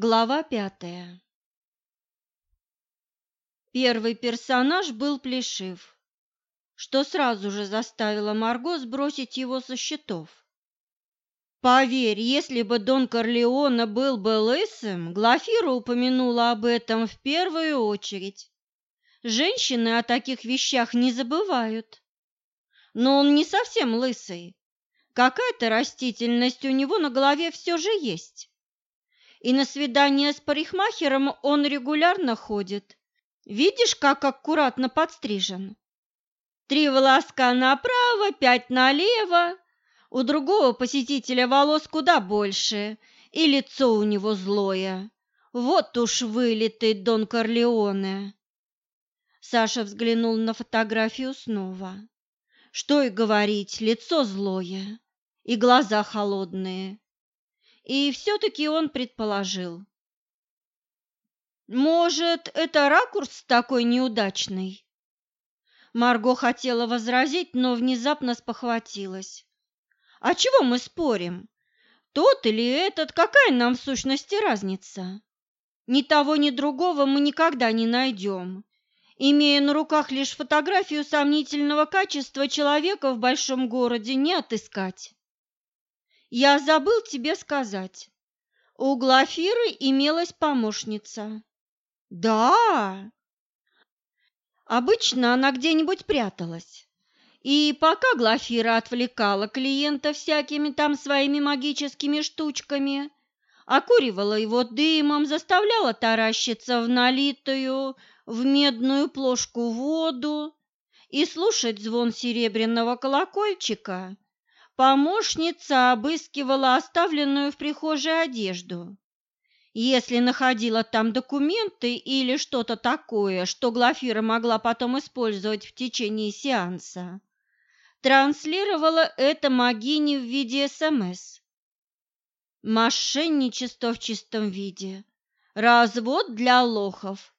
Глава пятая Первый персонаж был Плешив, что сразу же заставило Марго сбросить его со счетов. Поверь, если бы Дон Корлеоне был бы лысым, Глафира упомянула об этом в первую очередь. Женщины о таких вещах не забывают. Но он не совсем лысый. Какая-то растительность у него на голове все же есть. И на свидание с парикмахером он регулярно ходит. Видишь, как аккуратно подстрижен? Три волоска направо, пять налево. У другого посетителя волос куда больше, и лицо у него злое. Вот уж вылитый Дон Корлеоне. Саша взглянул на фотографию снова. Что и говорить, лицо злое и глаза холодные. И все-таки он предположил. Может, это ракурс такой неудачный? Марго хотела возразить, но внезапно спохватилась. А чего мы спорим? Тот или этот, какая нам в сущности разница? Ни того, ни другого мы никогда не найдем. Имея на руках лишь фотографию сомнительного качества, человека в большом городе не отыскать. Я забыл тебе сказать. У Глафиры имелась помощница. Да. Обычно она где-нибудь пряталась. И пока Глафира отвлекала клиента всякими там своими магическими штучками, окуривала его дымом, заставляла таращиться в налитую в медную плошку воду и слушать звон серебряного колокольчика, помощница обыскивала оставленную в прихожей одежду. Если находила там документы или что-то такое, что Глафира могла потом использовать в течение сеанса, транслировала это Магине в виде СМС. Мошенничество в чистом виде. Развод для лохов.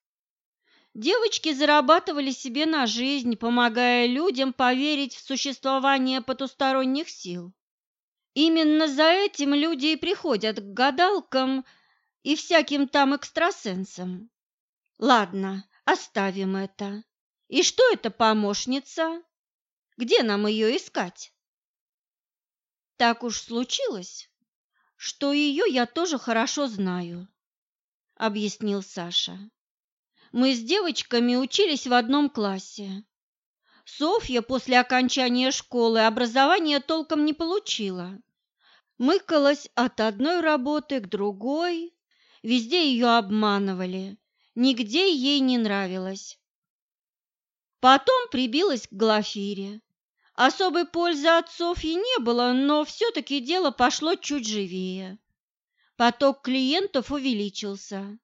Девочки зарабатывали себе на жизнь, помогая людям поверить в существование потусторонних сил. Именно за этим люди и приходят к гадалкам и всяким там экстрасенсам. Ладно, оставим это. И что это помощница? Где нам ее искать? Так уж случилось, что ее я тоже хорошо знаю, объяснил Саша. Мы с девочками учились в одном классе. Софья после окончания школы образования толком не получила. Мыкалась от одной работы к другой, везде ее обманывали, нигде ей не нравилось. Потом прибилась к Глафире. Особой пользы от Софьи не было, но все-таки дело пошло чуть живее. Поток клиентов увеличился.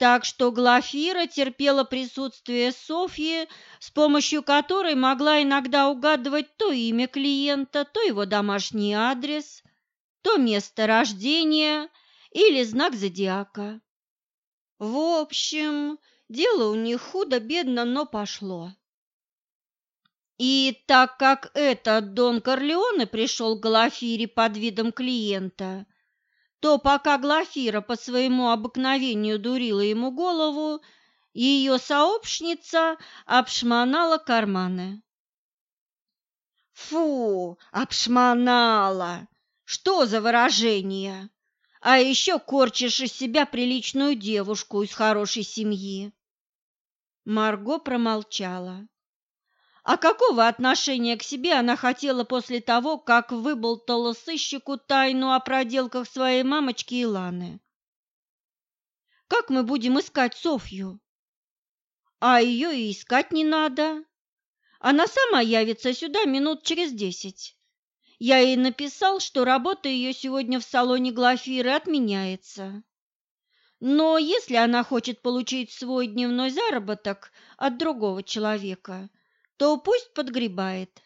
Так что Глафира терпела присутствие Софьи, с помощью которой могла иногда угадывать то имя клиента, то его домашний адрес, то место рождения или знак зодиака. В общем, дело у них худо-бедно, но пошло. И так как этот Дон Корлеоне пришел к Глафире под видом клиента, то пока Глафира по своему обыкновению дурила ему голову, ее сообщница обшмонала карманы. Фу, обшмонала! Что за выражение? А еще корчишь из себя приличную девушку из хорошей семьи. Марго промолчала. А какого отношения к себе она хотела после того, как выболтала сыщику тайну о проделках своей мамочки Иланы? Как мы будем искать Софью? А ее и искать не надо. Она сама явится сюда минут через десять. Я ей написал, что работа ее сегодня в салоне Глафиры отменяется. Но если она хочет получить свой дневной заработок от другого человека – то пусть подгребает.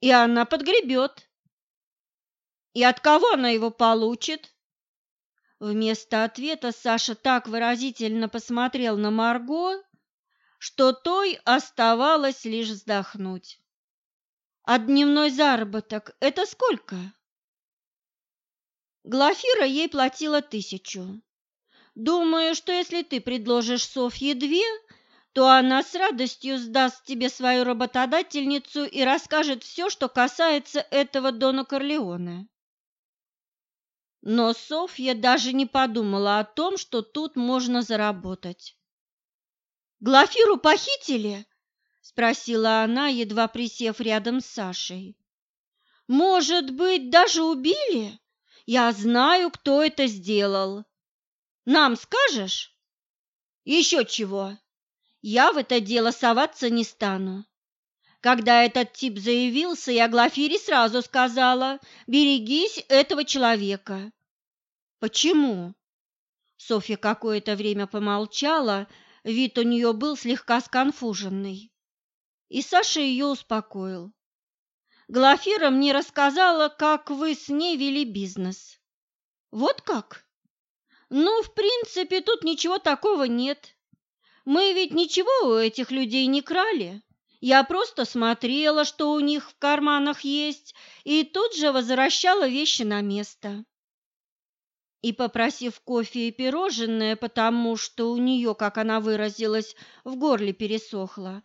И она подгребет. И от кого она его получит? Вместо ответа Саша так выразительно посмотрел на Марго, что той оставалось лишь вздохнуть. А дневной заработок – это сколько? Глафира ей платила тысячу. Думаю, что если ты предложишь Софье две, то она с радостью сдаст тебе свою работодательницу и расскажет все, что касается этого Дона Корлеоне. Но Софья даже не подумала о том, что тут можно заработать. «Глафиру похитили?» – спросила она, едва присев рядом с Сашей. «Может быть, даже убили? Я знаю, кто это сделал. Нам скажешь?» «Еще чего. Я в это дело соваться не стану. Когда этот тип заявился, я Глафире сразу сказала, берегись этого человека. Почему? Софья какое-то время помолчала, вид у нее был слегка сконфуженный. И Саша ее успокоил. Глафира мне рассказала, как вы с ней вели бизнес. Вот как? Ну, в принципе, тут ничего такого нет. Мы ведь ничего у этих людей не крали. Я просто смотрела, что у них в карманах есть, и тут же возвращала вещи на место. И, попросив кофе и пирожное, потому что у нее, как она выразилась, в горле пересохло,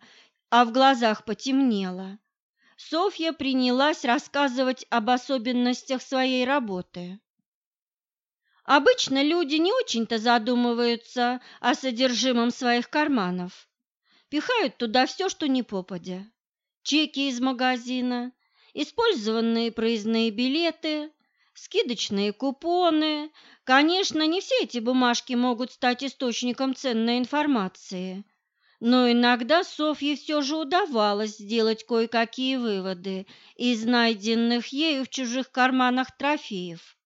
а в глазах потемнело, Софья принялась рассказывать об особенностях своей работы. Обычно люди не очень-то задумываются о содержимом своих карманов пихают туда все, что не попадя. Чеки из магазина, использованные проездные билеты, скидочные купоны. Конечно, не все эти бумажки могут стать источником ценной информации, но иногда Софье все же удавалось сделать кое-какие выводы из найденных ею в чужих карманах трофеев.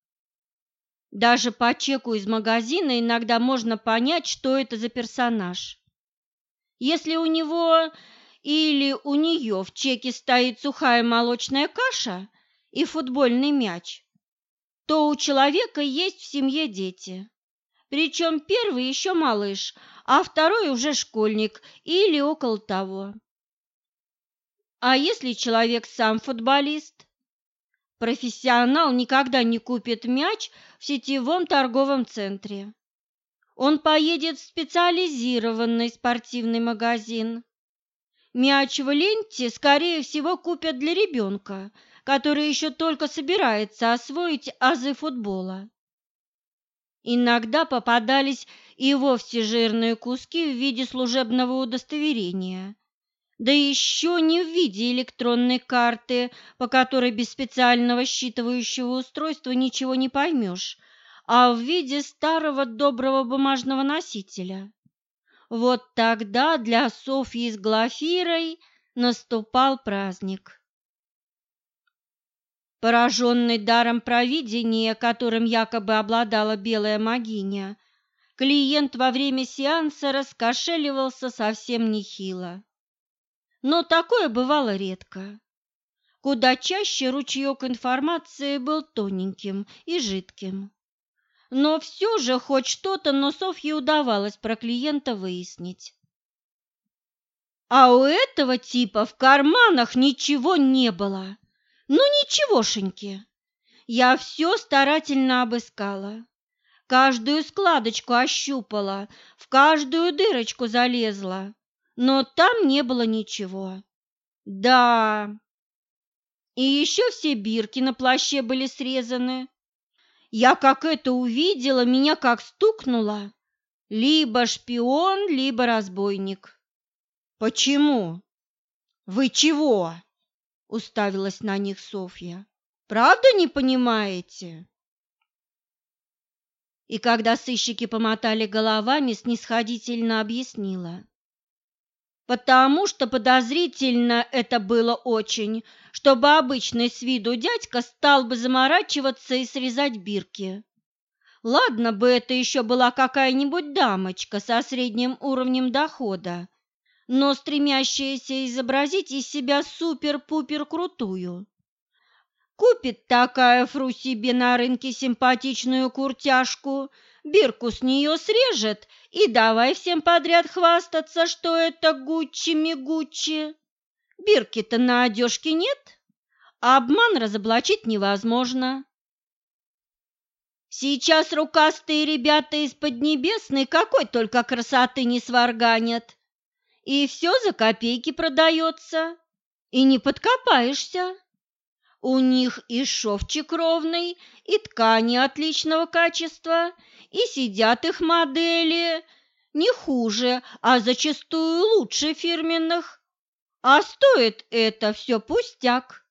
Даже по чеку из магазина иногда можно понять, что это за персонаж. Если у него или у нее в чеке стоит сухая молочная каша и футбольный мяч, то у человека есть в семье дети. Причем первый еще малыш, а второй уже школьник или около того. А если человек сам футболист? Профессионал никогда не купит мяч в сетевом торговом центре. Он поедет в специализированный спортивный магазин. Мяч в ленте, скорее всего, купят для ребенка, который еще только собирается освоить азы футбола. Иногда попадались и вовсе жирные куски в виде служебного удостоверения, да еще не в виде электронной карты, по которой без специального считывающего устройства ничего не поймешь, а в виде старого доброго бумажного носителя. Вот тогда для Софьи с Глафирой наступал праздник. Пораженный даром провидения, которым якобы обладала белая магиня, клиент во время сеанса раскошеливался совсем нехило. Но такое бывало редко. Куда чаще ручеек информации был тоненьким и жидким. Но все же хоть что-то, но Софье удавалось про клиента выяснить. А у этого типа в карманах ничего не было. Ну ничегошеньки. Я все старательно обыскала. Каждую складочку ощупала, в каждую дырочку залезла, но там не было ничего. Да. И еще все бирки на плаще были срезаны, я как это увидела, меня как стукнуло. Либо шпион, либо разбойник. Почему? Вы чего? Уставилась на них Софья. Правда не понимаете? И когда сыщики помотали головами, снисходительно объяснила потому что подозрительно это было очень, чтобы обычный с виду дядька стал бы заморачиваться и срезать бирки. Ладно бы это еще была какая-нибудь дамочка со средним уровнем дохода, но стремящаяся изобразить из себя супер-пупер крутую. Купит такая фру себе на рынке симпатичную куртяжку – бирку с нее срежет и давай всем подряд хвастаться, что это Гуччи-мигуччи. Бирки-то на одежке нет, а обман разоблачить невозможно. Сейчас рукастые ребята из Поднебесной какой только красоты не сварганят. И все за копейки продается, и не подкопаешься. У них и шовчик ровный, и ткани отличного качества, и сидят их модели не хуже, а зачастую лучше фирменных. А стоит это все пустяк.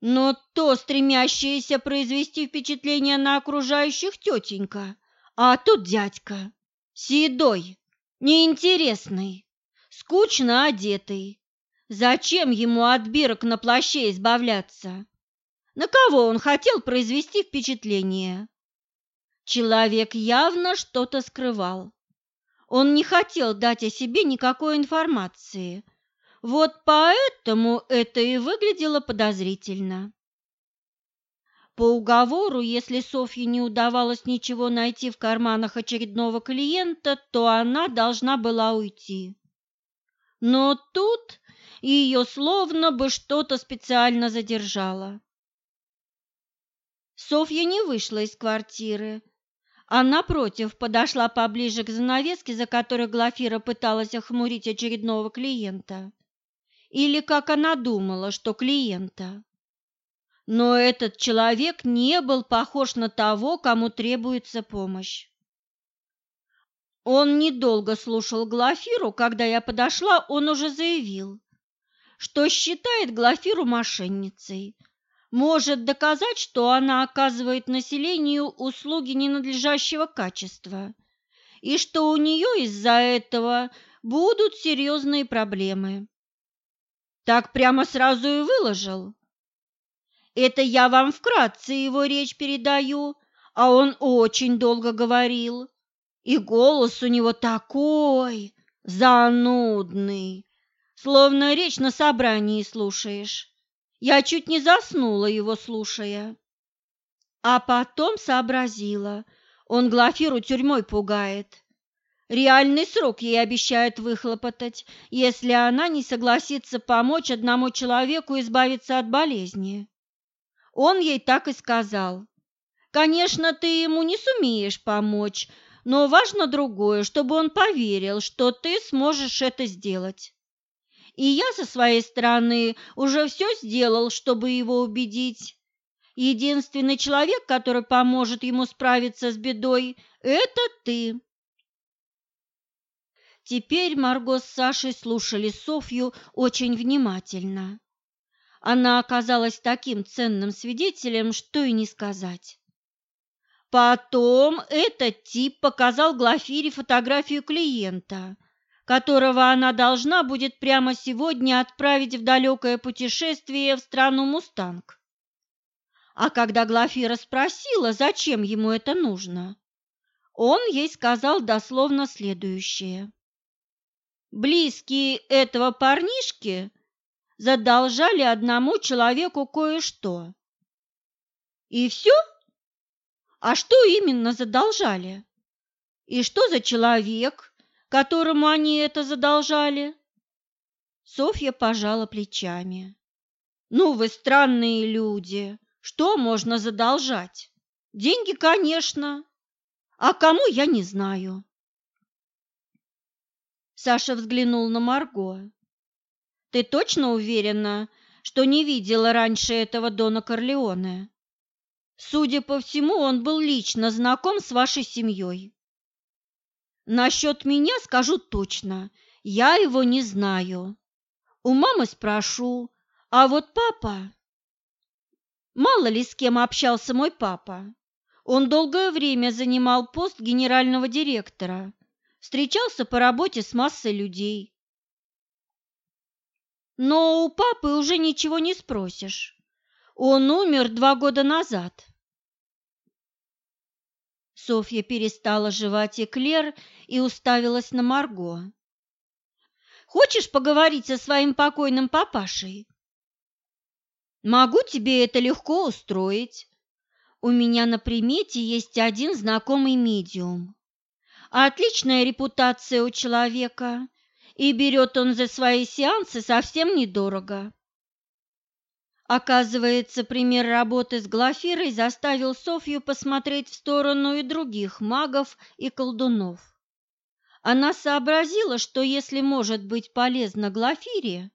Но то стремящаяся произвести впечатление на окружающих тетенька, а тут дядька, седой, неинтересный, скучно одетый. Зачем ему от бирок на плаще избавляться? На кого он хотел произвести впечатление? Человек явно что-то скрывал. Он не хотел дать о себе никакой информации. Вот поэтому это и выглядело подозрительно. По уговору, если Софье не удавалось ничего найти в карманах очередного клиента, то она должна была уйти. Но тут ее словно бы что-то специально задержало. Софья не вышла из квартиры, а напротив подошла поближе к занавеске, за которой Глафира пыталась охмурить очередного клиента. Или, как она думала, что клиента. Но этот человек не был похож на того, кому требуется помощь. Он недолго слушал Глафиру, когда я подошла, он уже заявил, что считает Глафиру мошенницей, может доказать, что она оказывает населению услуги ненадлежащего качества и что у нее из-за этого будут серьезные проблемы. Так прямо сразу и выложил. Это я вам вкратце его речь передаю, а он очень долго говорил. И голос у него такой занудный, словно речь на собрании слушаешь. Я чуть не заснула его, слушая. А потом сообразила, он Глафиру тюрьмой пугает. Реальный срок ей обещают выхлопотать, если она не согласится помочь одному человеку избавиться от болезни. Он ей так и сказал. Конечно, ты ему не сумеешь помочь, но важно другое, чтобы он поверил, что ты сможешь это сделать. И я со своей стороны уже все сделал, чтобы его убедить. Единственный человек, который поможет ему справиться с бедой, это ты. Теперь Марго с Сашей слушали Софью очень внимательно. Она оказалась таким ценным свидетелем, что и не сказать. Потом этот тип показал Глафире фотографию клиента, которого она должна будет прямо сегодня отправить в далекое путешествие в страну Мустанг. А когда Глафира спросила, зачем ему это нужно, он ей сказал дословно следующее. Близкие этого парнишки задолжали одному человеку кое-что. И все? А что именно задолжали? И что за человек, которому они это задолжали? Софья пожала плечами. Ну, вы странные люди. Что можно задолжать? Деньги, конечно. А кому, я не знаю. Саша взглянул на Марго. Ты точно уверена, что не видела раньше этого Дона Корлеоне? Судя по всему, он был лично знаком с вашей семьей. Насчет меня скажу точно, я его не знаю. У мамы спрошу, а вот папа... Мало ли с кем общался мой папа. Он долгое время занимал пост генерального директора, встречался по работе с массой людей. Но у папы уже ничего не спросишь. Он умер два года назад. Софья перестала жевать эклер и уставилась на Марго. «Хочешь поговорить со своим покойным папашей?» «Могу тебе это легко устроить. У меня на примете есть один знакомый медиум. Отличная репутация у человека, и берет он за свои сеансы совсем недорого. Оказывается, пример работы с Глафирой заставил Софью посмотреть в сторону и других магов и колдунов. Она сообразила, что если может быть полезна Глафире,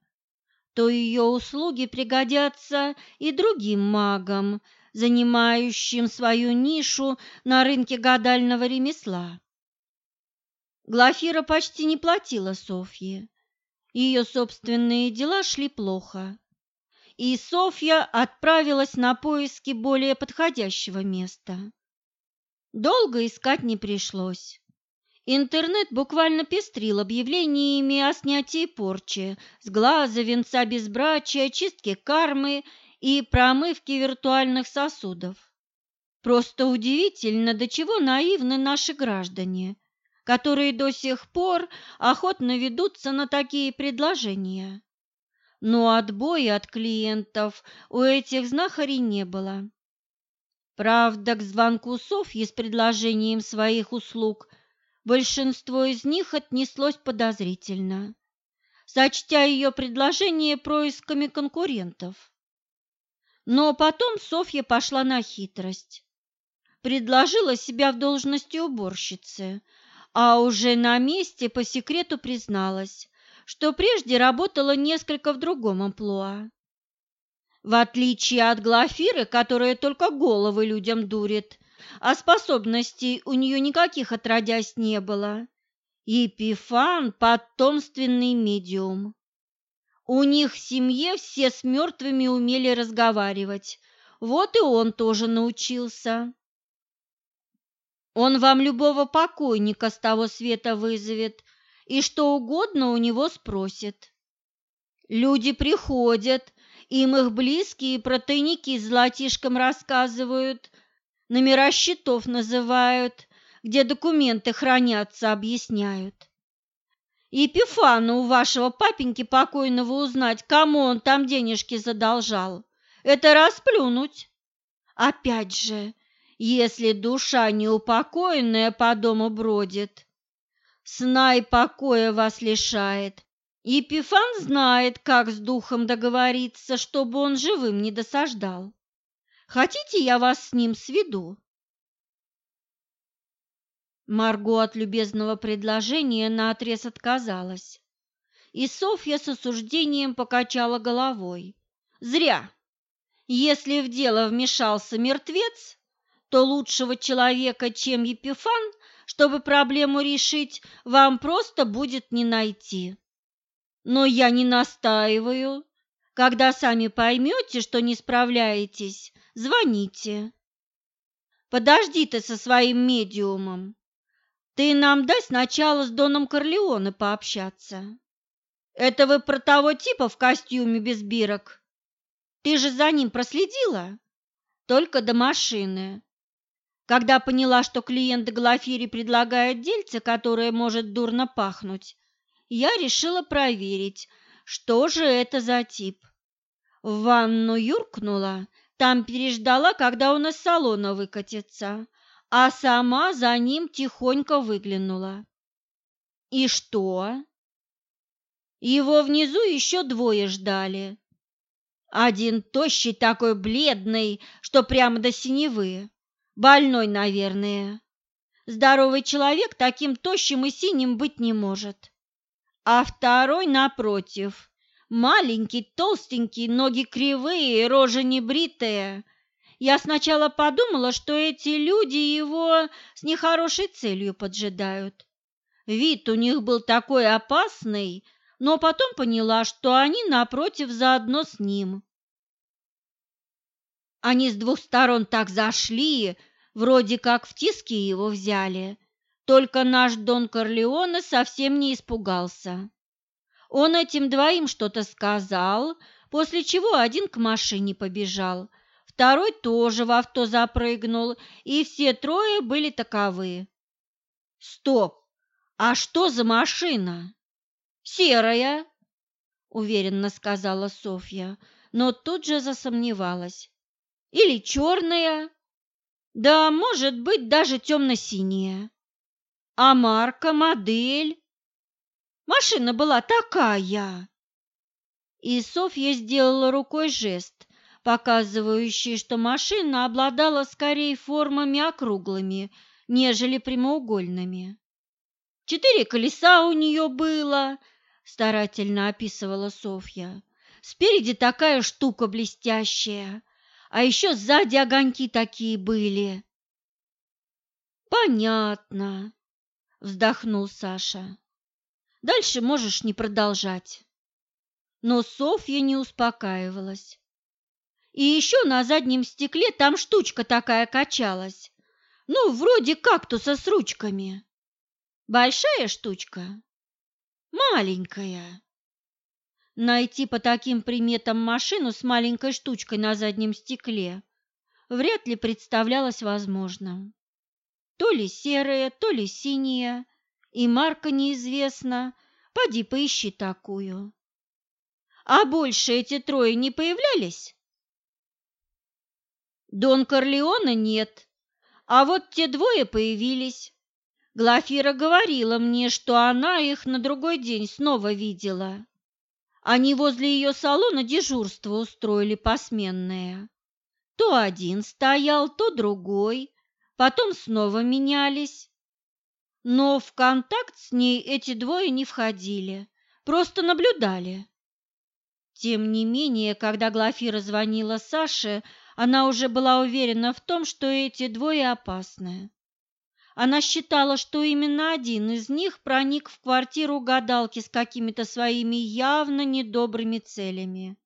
то ее услуги пригодятся и другим магам, занимающим свою нишу на рынке гадального ремесла. Глафира почти не платила Софье. Ее собственные дела шли плохо и Софья отправилась на поиски более подходящего места. Долго искать не пришлось. Интернет буквально пестрил объявлениями о снятии порчи с глаза, венца безбрачия, чистке кармы и промывке виртуальных сосудов. Просто удивительно, до чего наивны наши граждане, которые до сих пор охотно ведутся на такие предложения но отбоя от клиентов у этих знахарей не было. Правда, к звонку Софьи с предложением своих услуг большинство из них отнеслось подозрительно, сочтя ее предложение происками конкурентов. Но потом Софья пошла на хитрость. Предложила себя в должности уборщицы, а уже на месте по секрету призналась, что прежде работала несколько в другом амплуа. В отличие от Глафиры, которая только головы людям дурит, а способностей у нее никаких отродясь не было, Епифан – потомственный медиум. У них в семье все с мертвыми умели разговаривать, вот и он тоже научился. Он вам любого покойника с того света вызовет – и что угодно у него спросит. Люди приходят, им их близкие про тайники золотишком рассказывают, номера счетов называют, где документы хранятся, объясняют. Епифану у вашего папеньки покойного узнать, кому он там денежки задолжал. Это расплюнуть. Опять же, если душа неупокоенная по дому бродит, сна и покоя вас лишает. Епифан знает, как с духом договориться, чтобы он живым не досаждал. Хотите, я вас с ним сведу?» Марго от любезного предложения наотрез отказалась, и Софья с осуждением покачала головой. «Зря! Если в дело вмешался мертвец, то лучшего человека, чем Епифан, чтобы проблему решить, вам просто будет не найти. Но я не настаиваю. Когда сами поймете, что не справляетесь, звоните. Подожди ты со своим медиумом. Ты нам дай сначала с Доном Корлеоне пообщаться. Это вы про того типа в костюме без бирок? Ты же за ним проследила? Только до машины. Когда поняла, что клиент Глафире предлагает дельце, которое может дурно пахнуть, я решила проверить, что же это за тип. В ванну юркнула, там переждала, когда он из салона выкатится, а сама за ним тихонько выглянула. И что? Его внизу еще двое ждали. Один тощий такой бледный, что прямо до синевы. Больной, наверное. Здоровый человек таким тощим и синим быть не может. А второй, напротив, маленький, толстенький, ноги кривые, рожа небритая. Я сначала подумала, что эти люди его с нехорошей целью поджидают. Вид у них был такой опасный, но потом поняла, что они напротив заодно с ним. Они с двух сторон так зашли, Вроде как в тиски его взяли, только наш Дон Корлеоне совсем не испугался. Он этим двоим что-то сказал, после чего один к машине побежал, второй тоже в авто запрыгнул, и все трое были таковы. «Стоп! А что за машина?» «Серая», — уверенно сказала Софья, но тут же засомневалась. «Или черная?» Да, может быть, даже темно-синяя. А марка, модель? Машина была такая. И Софья сделала рукой жест, показывающие, что машина обладала скорее формами округлыми, нежели прямоугольными. Четыре колеса у нее было, старательно описывала Софья. Спереди такая штука блестящая, а еще сзади огоньки такие были. Понятно, вздохнул Саша. Дальше можешь не продолжать. Но Софья не успокаивалась. И еще на заднем стекле там штучка такая качалась. Ну, вроде кактуса с ручками. Большая штучка? Маленькая. Найти по таким приметам машину с маленькой штучкой на заднем стекле вряд ли представлялось возможным. То ли серая, то ли синяя, и марка неизвестна, поди поищи такую. А больше эти трое не появлялись? Дон Корлеона нет, а вот те двое появились. Глафира говорила мне, что она их на другой день снова видела. Они возле ее салона дежурство устроили посменное. То один стоял, то другой, потом снова менялись. Но в контакт с ней эти двое не входили, просто наблюдали. Тем не менее, когда Глафира звонила Саше, она уже была уверена в том, что эти двое опасны. Она считала, что именно один из них проник в квартиру гадалки с какими-то своими явно недобрыми целями.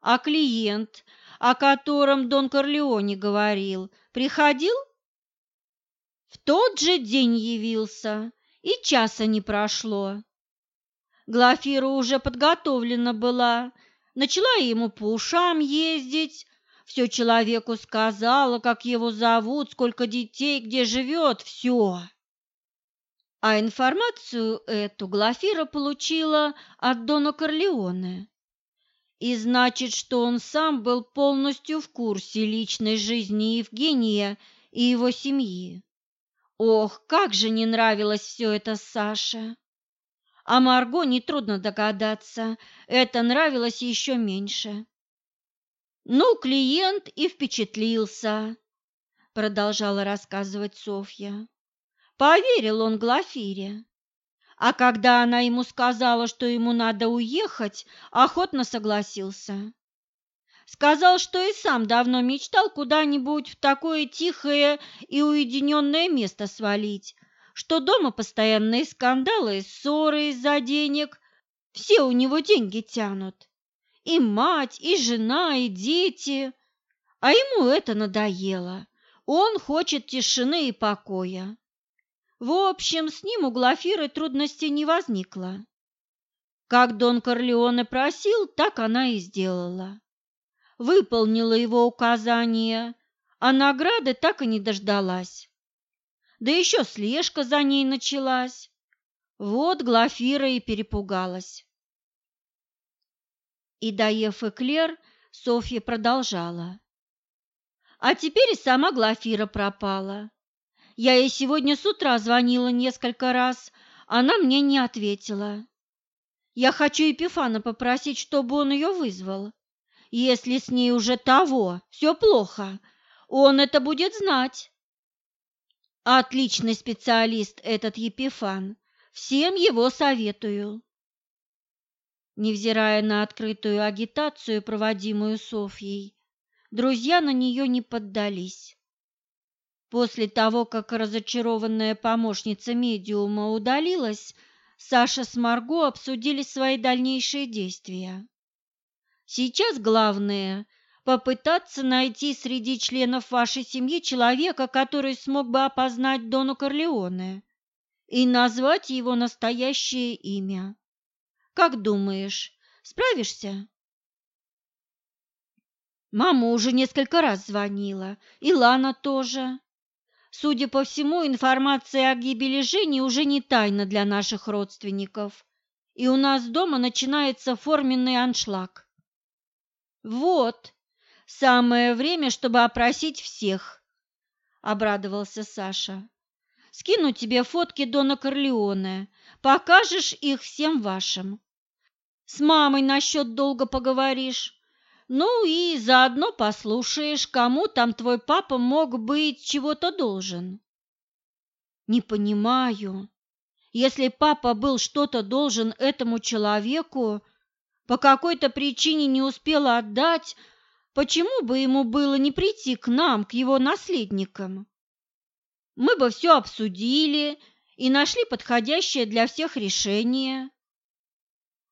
А клиент, о котором Дон Корлеоне говорил, приходил? В тот же день явился, и часа не прошло. Глафира уже подготовлена была, начала ему по ушам ездить, все человеку сказала, как его зовут, сколько детей, где живет, все. А информацию эту Глафира получила от Дона Корлеоне. И значит, что он сам был полностью в курсе личной жизни Евгения и его семьи. Ох, как же не нравилось все это Саше! А Марго, нетрудно догадаться, это нравилось еще меньше. Ну, клиент и впечатлился, продолжала рассказывать Софья. Поверил он Глафире. А когда она ему сказала, что ему надо уехать, охотно согласился. Сказал, что и сам давно мечтал куда-нибудь в такое тихое и уединенное место свалить, что дома постоянные скандалы и ссоры из-за денег, все у него деньги тянут. И мать, и жена, и дети. А ему это надоело. Он хочет тишины и покоя. В общем, с ним у Глафиры трудностей не возникло. Как Дон Корлеоне просил, так она и сделала. Выполнила его указания, а награды так и не дождалась да еще слежка за ней началась. Вот Глафира и перепугалась. И, доев эклер, Софья продолжала. А теперь и сама Глафира пропала. Я ей сегодня с утра звонила несколько раз, она мне не ответила. Я хочу Епифана попросить, чтобы он ее вызвал. Если с ней уже того, все плохо, он это будет знать. Отличный специалист этот Епифан. Всем его советую. Невзирая на открытую агитацию, проводимую Софьей, друзья на нее не поддались. После того, как разочарованная помощница медиума удалилась, Саша с Марго обсудили свои дальнейшие действия. Сейчас главное попытаться найти среди членов вашей семьи человека, который смог бы опознать Дону Корлеоне и назвать его настоящее имя. Как думаешь, справишься? Мама уже несколько раз звонила, и Лана тоже. Судя по всему, информация о гибели Жени уже не тайна для наших родственников, и у нас дома начинается форменный аншлаг. Вот, Самое время, чтобы опросить всех, обрадовался Саша. Скину тебе фотки Дона Корлеоне, покажешь их всем вашим. С мамой насчет долга поговоришь. Ну и заодно послушаешь, кому там твой папа мог быть чего-то должен. Не понимаю. Если папа был что-то должен этому человеку, по какой-то причине не успел отдать, почему бы ему было не прийти к нам, к его наследникам? Мы бы все обсудили и нашли подходящее для всех решение.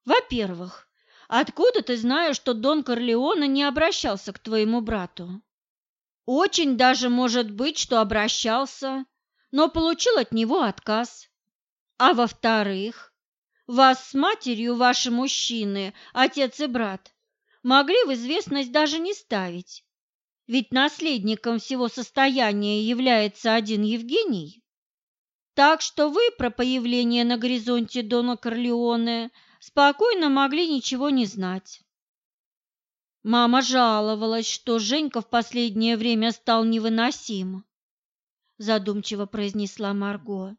Во-первых, Откуда ты знаешь, что Дон Корлеоне не обращался к твоему брату? Очень даже может быть, что обращался, но получил от него отказ. А во-вторых, вас с матерью ваши мужчины, отец и брат, могли в известность даже не ставить. Ведь наследником всего состояния является один Евгений. Так что вы про появление на горизонте Дона Корлеоне – спокойно могли ничего не знать. Мама жаловалась, что Женька в последнее время стал невыносим, задумчиво произнесла Марго.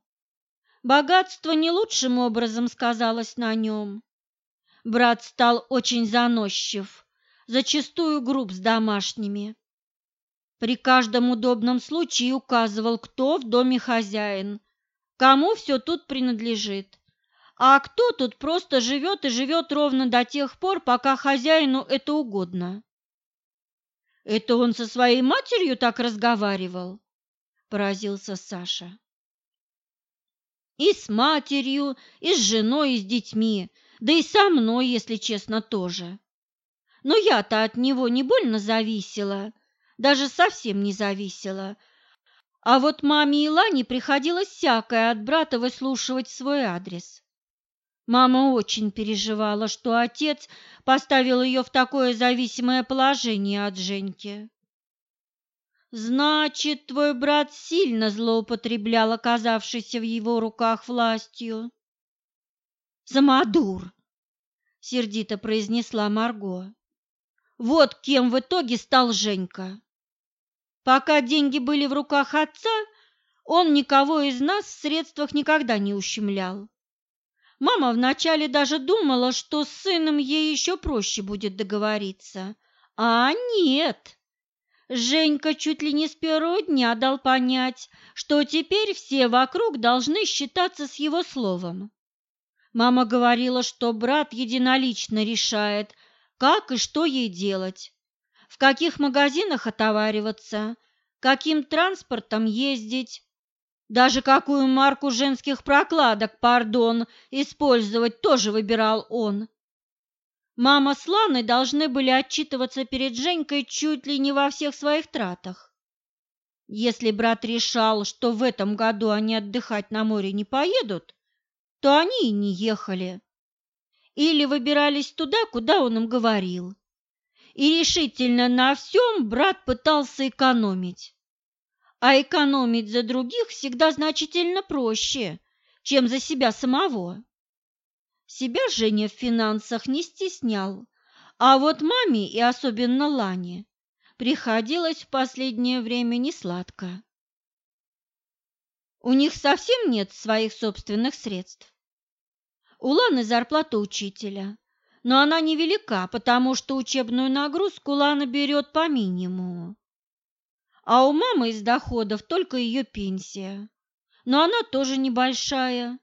Богатство не лучшим образом сказалось на нем. Брат стал очень заносчив, зачастую груб с домашними. При каждом удобном случае указывал, кто в доме хозяин, кому все тут принадлежит. А кто тут просто живет и живет ровно до тех пор, пока хозяину это угодно? Это он со своей матерью так разговаривал? Поразился Саша. И с матерью, и с женой, и с детьми, да и со мной, если честно, тоже. Но я-то от него не больно зависела, даже совсем не зависела. А вот маме и Лане приходилось всякое от брата выслушивать свой адрес. Мама очень переживала, что отец поставил ее в такое зависимое положение от Женьки. «Значит, твой брат сильно злоупотреблял оказавшейся в его руках властью?» «Самодур!» — сердито произнесла Марго. «Вот кем в итоге стал Женька. Пока деньги были в руках отца, он никого из нас в средствах никогда не ущемлял. Мама вначале даже думала, что с сыном ей еще проще будет договориться. А нет. Женька чуть ли не с первого дня дал понять, что теперь все вокруг должны считаться с его словом. Мама говорила, что брат единолично решает, как и что ей делать, в каких магазинах отовариваться, каким транспортом ездить, даже какую марку женских прокладок, пардон, использовать тоже выбирал он. Мама с Ланой должны были отчитываться перед Женькой чуть ли не во всех своих тратах. Если брат решал, что в этом году они отдыхать на море не поедут, то они и не ехали. Или выбирались туда, куда он им говорил. И решительно на всем брат пытался экономить а экономить за других всегда значительно проще, чем за себя самого. Себя Женя в финансах не стеснял, а вот маме и особенно Лане приходилось в последнее время несладко. У них совсем нет своих собственных средств. У Ланы зарплата учителя, но она невелика, потому что учебную нагрузку Лана берет по минимуму а у мамы из доходов только ее пенсия. Но она тоже небольшая.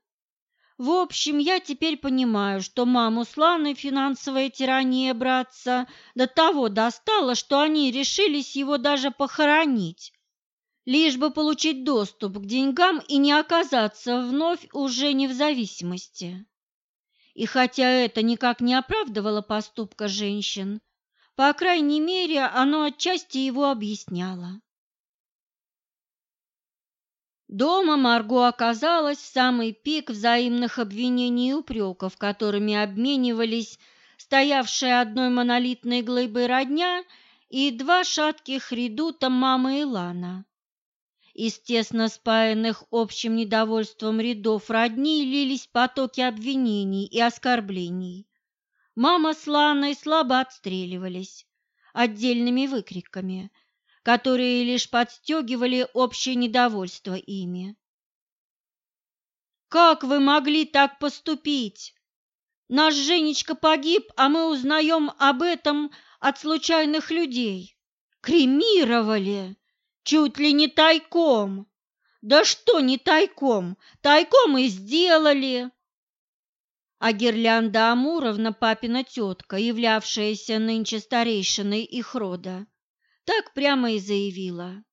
В общем, я теперь понимаю, что маму с Ланой финансовая тирания братца до того достала, что они решились его даже похоронить, лишь бы получить доступ к деньгам и не оказаться вновь уже не в зависимости. И хотя это никак не оправдывало поступка женщин, по крайней мере, оно отчасти его объясняло. Дома Марго оказалась в самый пик взаимных обвинений и упреков, которыми обменивались стоявшая одной монолитной глыбой родня и два шатких редута мама и Лана. Из тесно спаянных общим недовольством рядов родни лились потоки обвинений и оскорблений. Мама с Ланой слабо отстреливались отдельными выкриками – которые лишь подстегивали общее недовольство ими. «Как вы могли так поступить? Наш Женечка погиб, а мы узнаем об этом от случайных людей. Кремировали, чуть ли не тайком. Да что не тайком, тайком и сделали. А Гирлянда Амуровна, папина тетка, являвшаяся нынче старейшиной их рода, так прямо и заявила.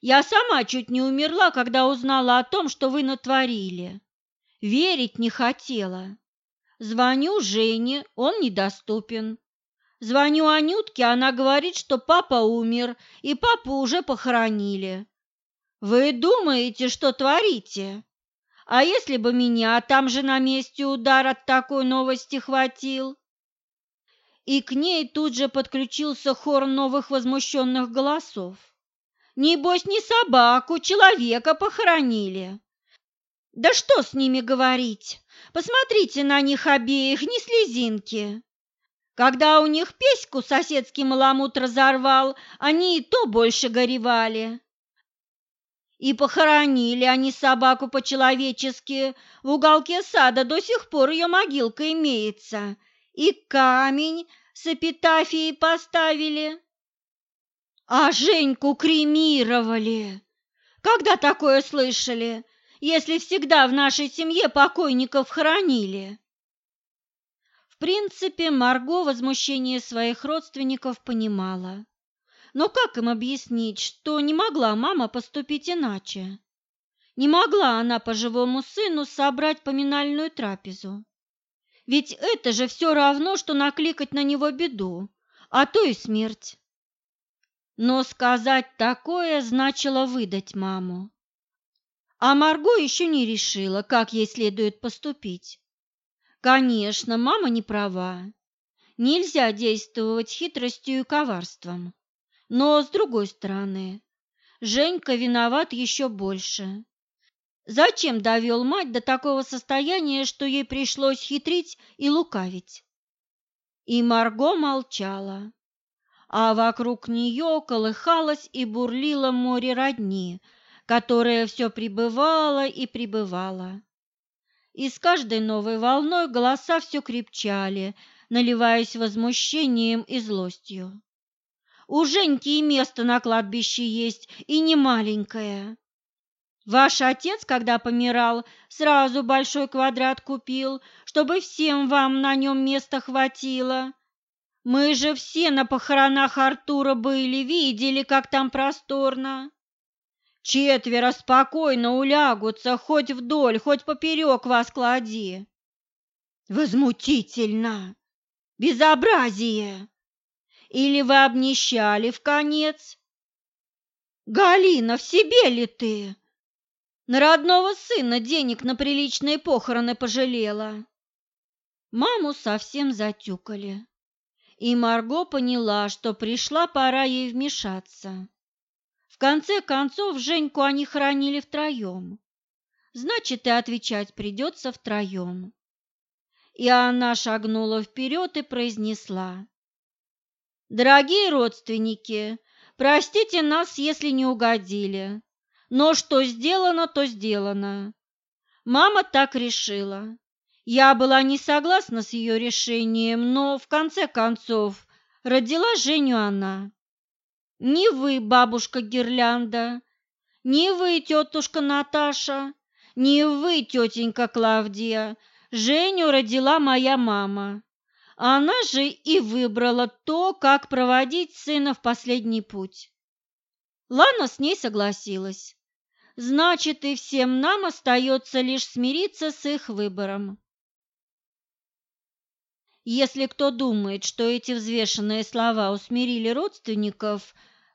Я сама чуть не умерла, когда узнала о том, что вы натворили. Верить не хотела. Звоню Жене, он недоступен. Звоню Анютке, она говорит, что папа умер, и папу уже похоронили. Вы думаете, что творите? А если бы меня там же на месте удар от такой новости хватил? И к ней тут же подключился хор новых возмущенных голосов. Небось, не собаку, человека похоронили. Да что с ними говорить? Посмотрите на них обеих, не слезинки. Когда у них пеську соседский маламут разорвал, они и то больше горевали. И похоронили они собаку по-человечески. В уголке сада до сих пор ее могилка имеется. И камень с эпитафией поставили. А Женьку кремировали. Когда такое слышали, если всегда в нашей семье покойников хоронили? В принципе, Марго возмущение своих родственников понимала. Но как им объяснить, что не могла мама поступить иначе? Не могла она по живому сыну собрать поминальную трапезу. Ведь это же все равно, что накликать на него беду, а то и смерть. Но сказать такое значило выдать маму. А Марго еще не решила, как ей следует поступить. Конечно, мама не права. Нельзя действовать хитростью и коварством. Но, с другой стороны, Женька виноват еще больше. Зачем довел мать до такого состояния, что ей пришлось хитрить и лукавить? И Марго молчала а вокруг нее колыхалось и бурлило море родни, которое все прибывало и прибывало. И с каждой новой волной голоса все крепчали, наливаясь возмущением и злостью. У Женьки и место на кладбище есть, и не маленькое. Ваш отец, когда помирал, сразу большой квадрат купил, чтобы всем вам на нем места хватило. Мы же все на похоронах Артура были, видели, как там просторно. Четверо спокойно улягутся, хоть вдоль, хоть поперек вас клади. Возмутительно! Безобразие! Или вы обнищали в конец? Галина, в себе ли ты? На родного сына денег на приличные похороны пожалела. Маму совсем затюкали и Марго поняла, что пришла пора ей вмешаться. В конце концов, Женьку они хранили втроем. Значит, и отвечать придется втроем. И она шагнула вперед и произнесла. «Дорогие родственники, простите нас, если не угодили, но что сделано, то сделано. Мама так решила. Я была не согласна с ее решением, но в конце концов родила Женю она. Не вы, бабушка Гирлянда, не вы, тетушка Наташа, не вы, тетенька Клавдия, Женю родила моя мама. Она же и выбрала то, как проводить сына в последний путь. Лана с ней согласилась. Значит, и всем нам остается лишь смириться с их выбором. Если кто думает, что эти взвешенные слова усмирили родственников,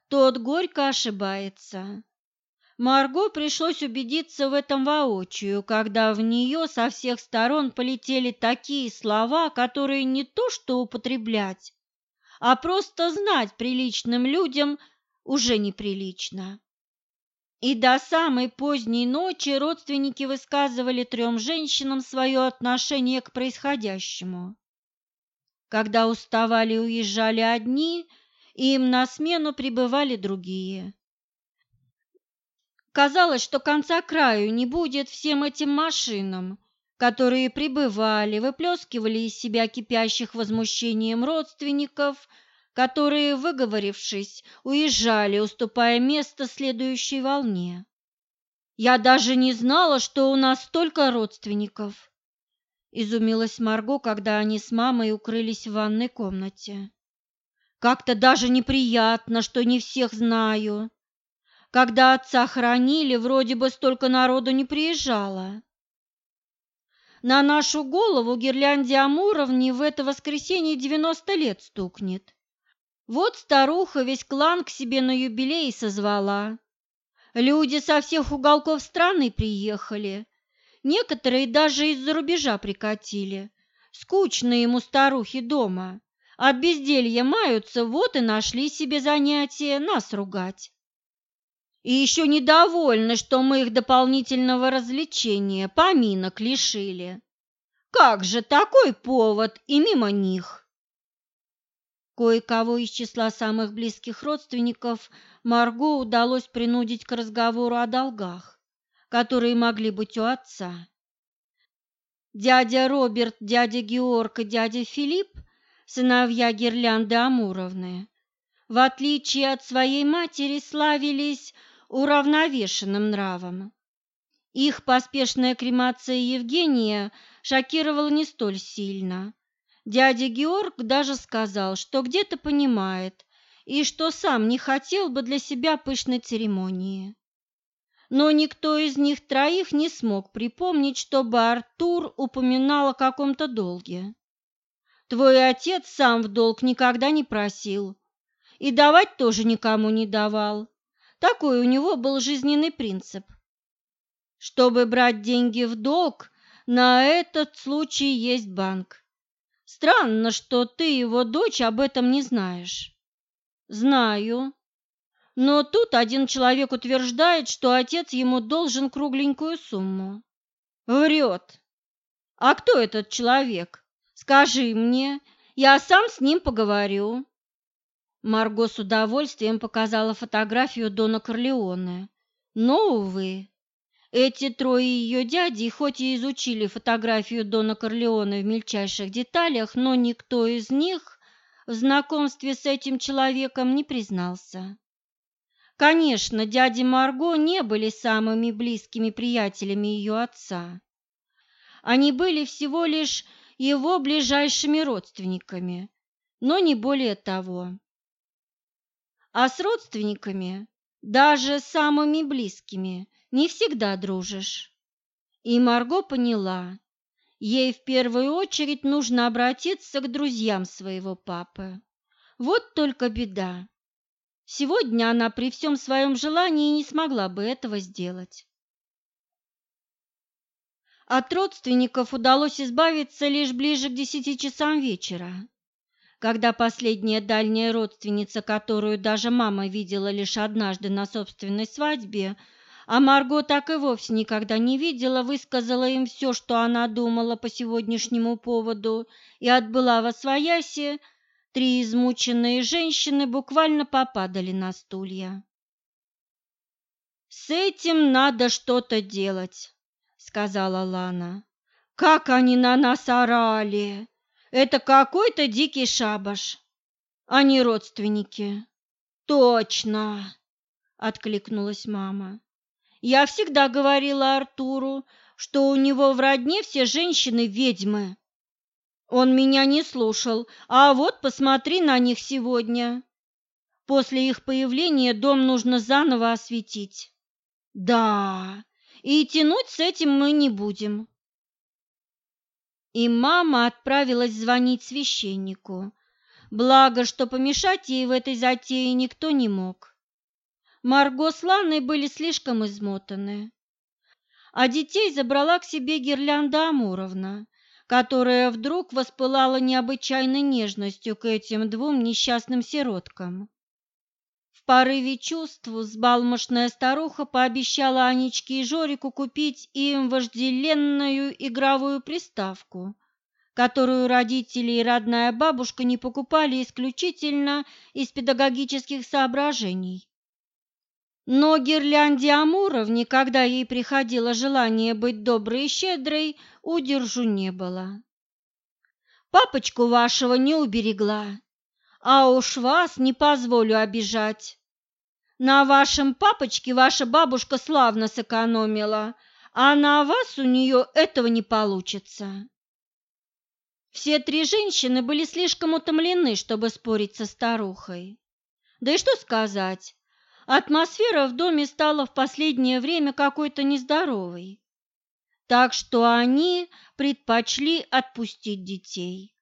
тот горько ошибается. Марго пришлось убедиться в этом воочию, когда в нее со всех сторон полетели такие слова, которые не то что употреблять, а просто знать приличным людям уже неприлично. И до самой поздней ночи родственники высказывали трем женщинам свое отношение к происходящему. Когда уставали и уезжали одни, им на смену прибывали другие. Казалось, что конца краю не будет всем этим машинам, которые прибывали, выплескивали из себя кипящих возмущением родственников, которые, выговорившись, уезжали, уступая место следующей волне. «Я даже не знала, что у нас столько родственников!» Изумилась Марго, когда они с мамой укрылись в ванной комнате. «Как-то даже неприятно, что не всех знаю. Когда отца хоронили, вроде бы столько народу не приезжало. На нашу голову гирлянде Амуровне в это воскресенье девяносто лет стукнет. Вот старуха весь клан к себе на юбилей созвала. Люди со всех уголков страны приехали. Некоторые даже из-за рубежа прикатили. Скучно ему старухи дома. От безделья маются, вот и нашли себе занятие нас ругать. И еще недовольны, что мы их дополнительного развлечения, поминок лишили. Как же такой повод и мимо них? Кое-кого из числа самых близких родственников Марго удалось принудить к разговору о долгах, которые могли быть у отца. Дядя Роберт, дядя Георг и дядя Филипп, сыновья Гирлянды Амуровны, в отличие от своей матери, славились уравновешенным нравом. Их поспешная кремация Евгения шокировала не столь сильно. Дядя Георг даже сказал, что где-то понимает и что сам не хотел бы для себя пышной церемонии. Но никто из них троих не смог припомнить, чтобы Артур упоминал о каком-то долге. Твой отец сам в долг никогда не просил и давать тоже никому не давал. Такой у него был жизненный принцип. Чтобы брать деньги в долг, на этот случай есть банк. Странно, что ты, его дочь, об этом не знаешь. Знаю. Но тут один человек утверждает, что отец ему должен кругленькую сумму. Врет. А кто этот человек? Скажи мне, я сам с ним поговорю. Марго с удовольствием показала фотографию Дона Корлеоне. Но, увы, эти трое ее дяди хоть и изучили фотографию Дона Корлеоне в мельчайших деталях, но никто из них в знакомстве с этим человеком не признался. Конечно, дяди Марго не были самыми близкими приятелями ее отца. Они были всего лишь его ближайшими родственниками, но не более того. А с родственниками, даже самыми близкими, не всегда дружишь. И Марго поняла, ей в первую очередь нужно обратиться к друзьям своего папы. Вот только беда. Сегодня она при всем своем желании не смогла бы этого сделать. От родственников удалось избавиться лишь ближе к десяти часам вечера когда последняя дальняя родственница, которую даже мама видела лишь однажды на собственной свадьбе, а Марго так и вовсе никогда не видела, высказала им все, что она думала по сегодняшнему поводу, и отбыла во свояси, три измученные женщины буквально попадали на стулья. «С этим надо что-то делать», — сказала Лана. «Как они на нас орали! Это какой-то дикий шабаш, а не родственники. Точно, откликнулась мама. Я всегда говорила Артуру, что у него в родне все женщины ведьмы. Он меня не слушал, а вот посмотри на них сегодня. После их появления дом нужно заново осветить. Да, и тянуть с этим мы не будем и мама отправилась звонить священнику. Благо, что помешать ей в этой затее никто не мог. Марго с Ланой были слишком измотаны. А детей забрала к себе гирлянда Амуровна, которая вдруг воспылала необычайной нежностью к этим двум несчастным сироткам порыве чувств взбалмошная старуха пообещала Анечке и Жорику купить им вожделенную игровую приставку, которую родители и родная бабушка не покупали исключительно из педагогических соображений. Но Гирлянде Амуровне, когда ей приходило желание быть доброй и щедрой, удержу не было. «Папочку вашего не уберегла», а уж вас не позволю обижать. На вашем папочке ваша бабушка славно сэкономила, а на вас у нее этого не получится. Все три женщины были слишком утомлены, чтобы спорить со старухой. Да и что сказать, атмосфера в доме стала в последнее время какой-то нездоровой. Так что они предпочли отпустить детей.